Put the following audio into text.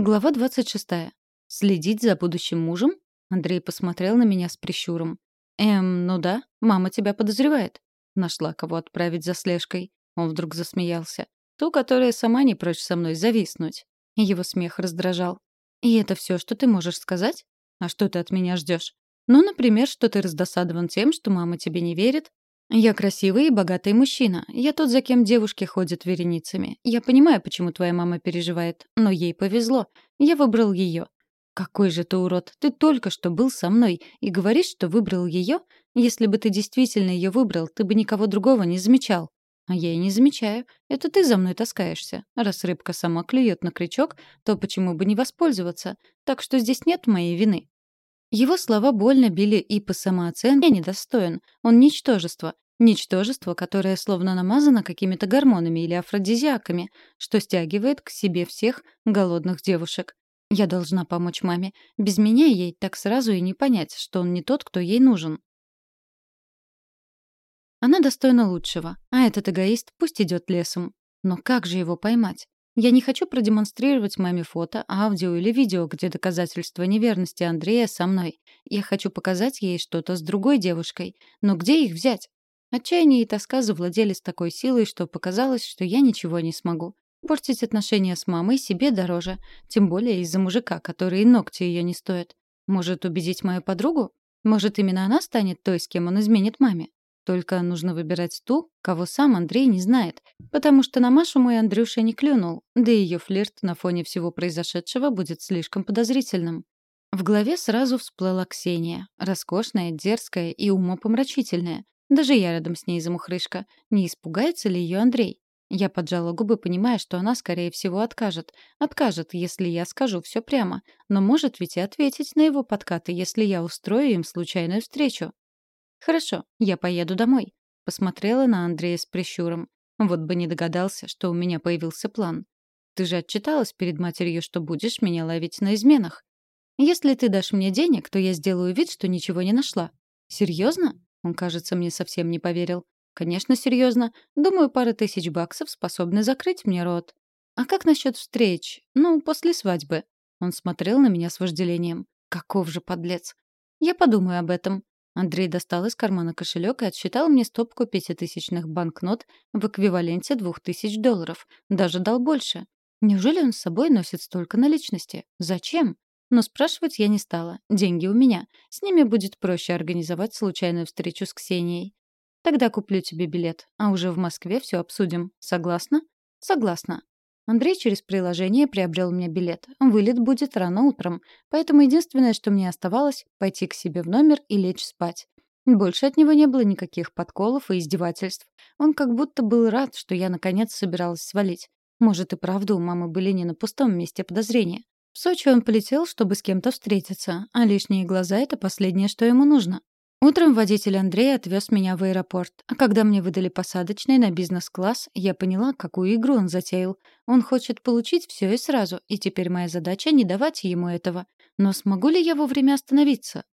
Глава 26. Следить за будущим мужем? Андрей посмотрел на меня с прищуром. Эм, ну да, мама тебя подозревает. Нашла кого отправить за слежкой. Он вдруг засмеялся. Ту, которая сама не прочь со мной зависнуть. Его смех раздражал. И это все, что ты можешь сказать? А что ты от меня ждешь? Ну, например, что ты раздосадован тем, что мама тебе не верит, «Я красивый и богатый мужчина. Я тот, за кем девушки ходят вереницами. Я понимаю, почему твоя мама переживает. Но ей повезло. Я выбрал ее. «Какой же ты урод! Ты только что был со мной и говоришь, что выбрал ее? Если бы ты действительно ее выбрал, ты бы никого другого не замечал». «А я и не замечаю. Это ты за мной таскаешься. Раз рыбка сама клюет на крючок, то почему бы не воспользоваться? Так что здесь нет моей вины. Его слова больно били и по самооценке недостоин. Он ничтожество. Ничтожество, которое словно намазано какими-то гормонами или афродизиаками, что стягивает к себе всех голодных девушек. Я должна помочь маме. Без меня ей так сразу и не понять, что он не тот, кто ей нужен. Она достойна лучшего, а этот эгоист пусть идет лесом. Но как же его поймать? Я не хочу продемонстрировать маме фото, аудио или видео, где доказательства неверности Андрея со мной. Я хочу показать ей что-то с другой девушкой. Но где их взять? Отчаяние и тоска завладели с такой силой, что показалось, что я ничего не смогу. Портить отношения с мамой себе дороже, тем более из-за мужика, который и ногти ее не стоит. Может, убедить мою подругу? Может, именно она станет той, с кем он изменит маме? Только нужно выбирать ту, кого сам Андрей не знает, потому что на Машу мой Андрюша не клюнул, да и ее флирт на фоне всего произошедшего будет слишком подозрительным. В голове сразу всплыла Ксения, роскошная, дерзкая и умопомрачительная. Даже я рядом с ней замухрышка. Не испугается ли ее Андрей? Я поджала губы, понимая, что она, скорее всего, откажет. Откажет, если я скажу все прямо. Но может ведь и ответить на его подкаты, если я устрою им случайную встречу. «Хорошо, я поеду домой», — посмотрела на Андрея с прищуром. Вот бы не догадался, что у меня появился план. «Ты же отчиталась перед матерью, что будешь меня ловить на изменах. Если ты дашь мне денег, то я сделаю вид, что ничего не нашла». «Серьезно?» Он, кажется, мне совсем не поверил. «Конечно, серьезно. Думаю, пара тысяч баксов способны закрыть мне рот». «А как насчет встреч? Ну, после свадьбы?» Он смотрел на меня с вожделением. «Каков же подлец!» «Я подумаю об этом», Андрей достал из кармана кошелек и отсчитал мне стопку пятитысячных банкнот в эквиваленте двух тысяч долларов. Даже дал больше. Неужели он с собой носит столько наличности? Зачем? Но спрашивать я не стала. Деньги у меня. С ними будет проще организовать случайную встречу с Ксенией. Тогда куплю тебе билет, а уже в Москве все обсудим. Согласна? Согласна. Андрей через приложение приобрел мне билет. Вылет будет рано утром, поэтому единственное, что мне оставалось, пойти к себе в номер и лечь спать. Больше от него не было никаких подколов и издевательств. Он как будто был рад, что я наконец собиралась свалить. Может, и правда у мамы были не на пустом месте подозрения. В Сочи он полетел, чтобы с кем-то встретиться, а лишние глаза — это последнее, что ему нужно. Утром водитель Андрей отвез меня в аэропорт, а когда мне выдали посадочный на бизнес-класс, я поняла, какую игру он затеял. Он хочет получить все и сразу, и теперь моя задача — не давать ему этого. Но смогу ли я вовремя остановиться?